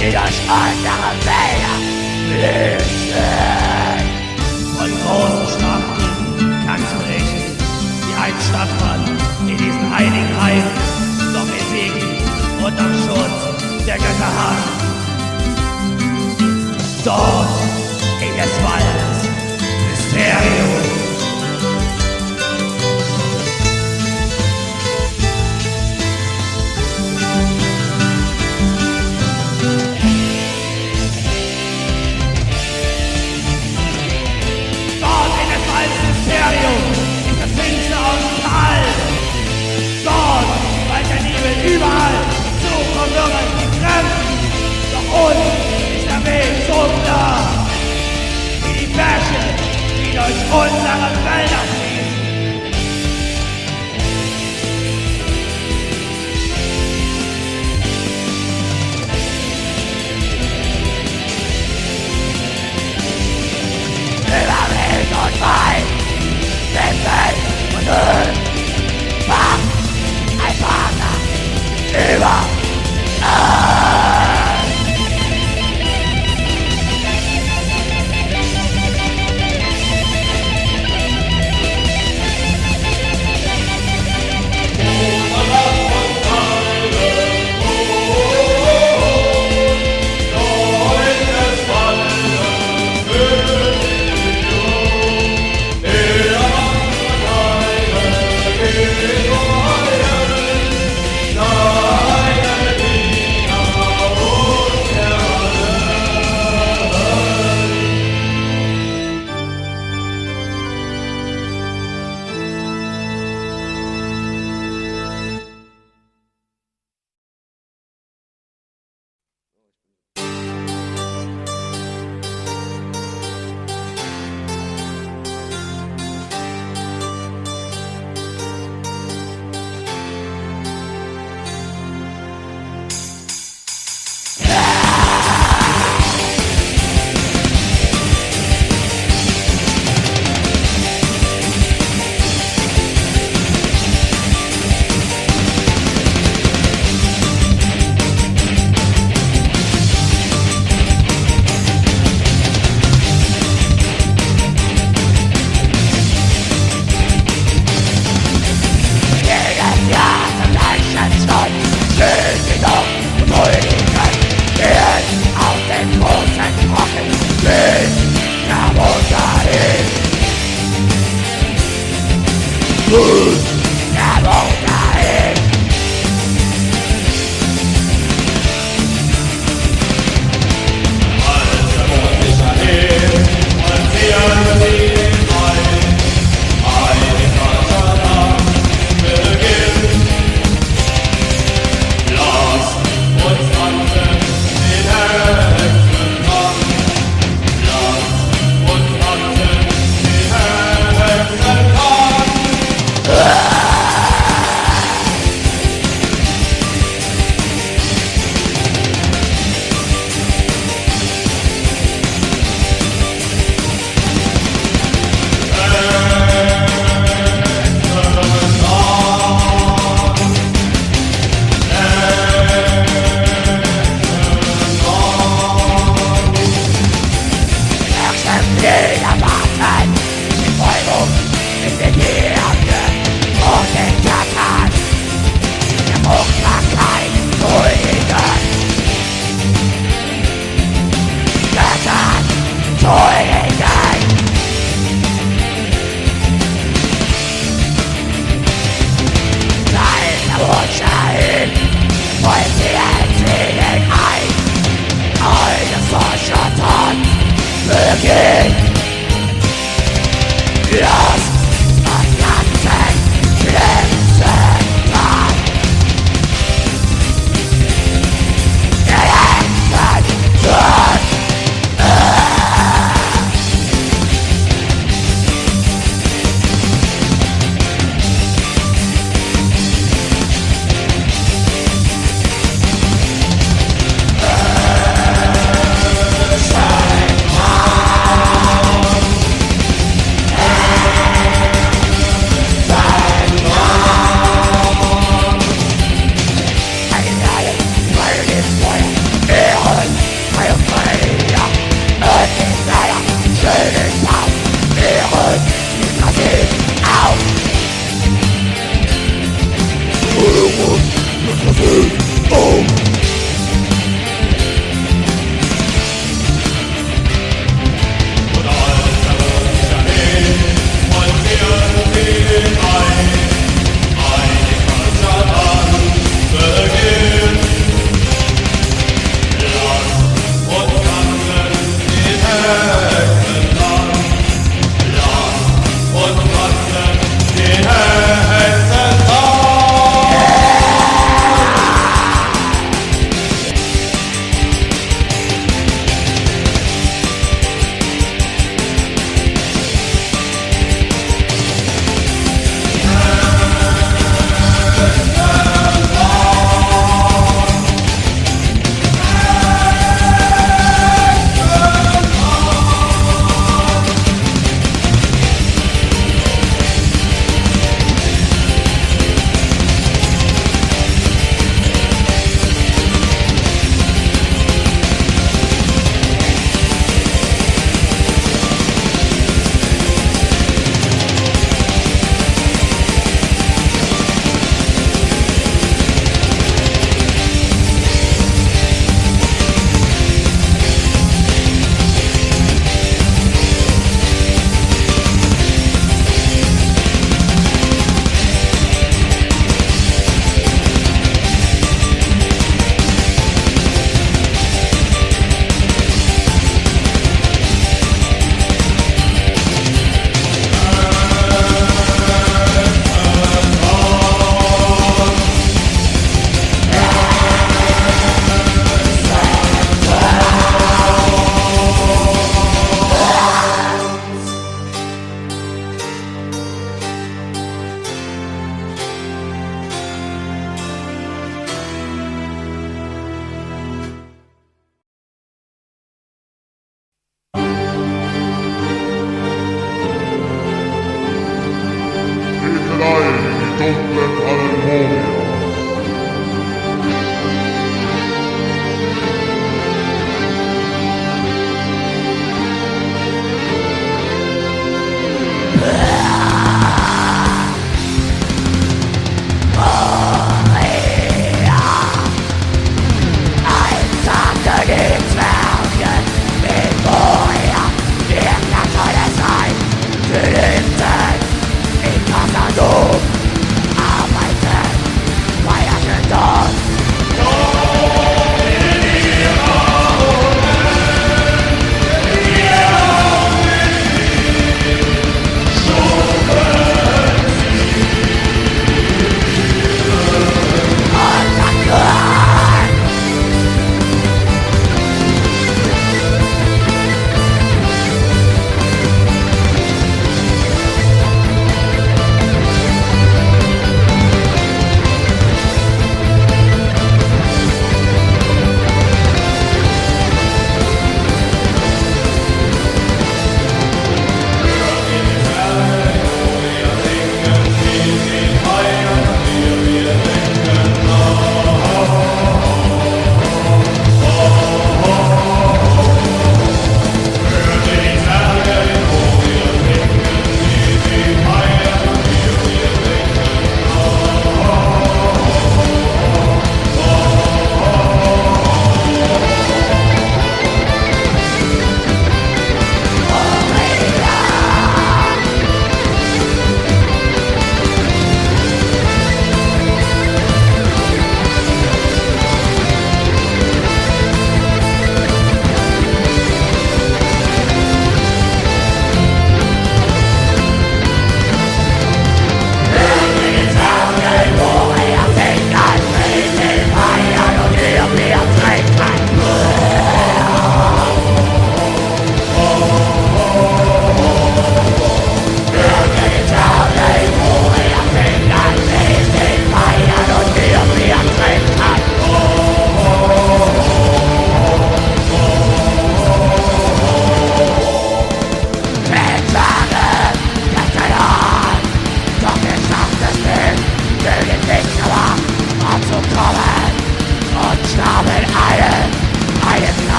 die durch unsere Wälder flüchten. Von großen Schlachten kannst berichten, wie ein Stadtmann in diesen heiligen Reihen doch besiegt und am Schutz der Götter hat. Dort in des Waldes Mysterium.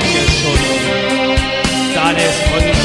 Deutsche Schule. Dann ist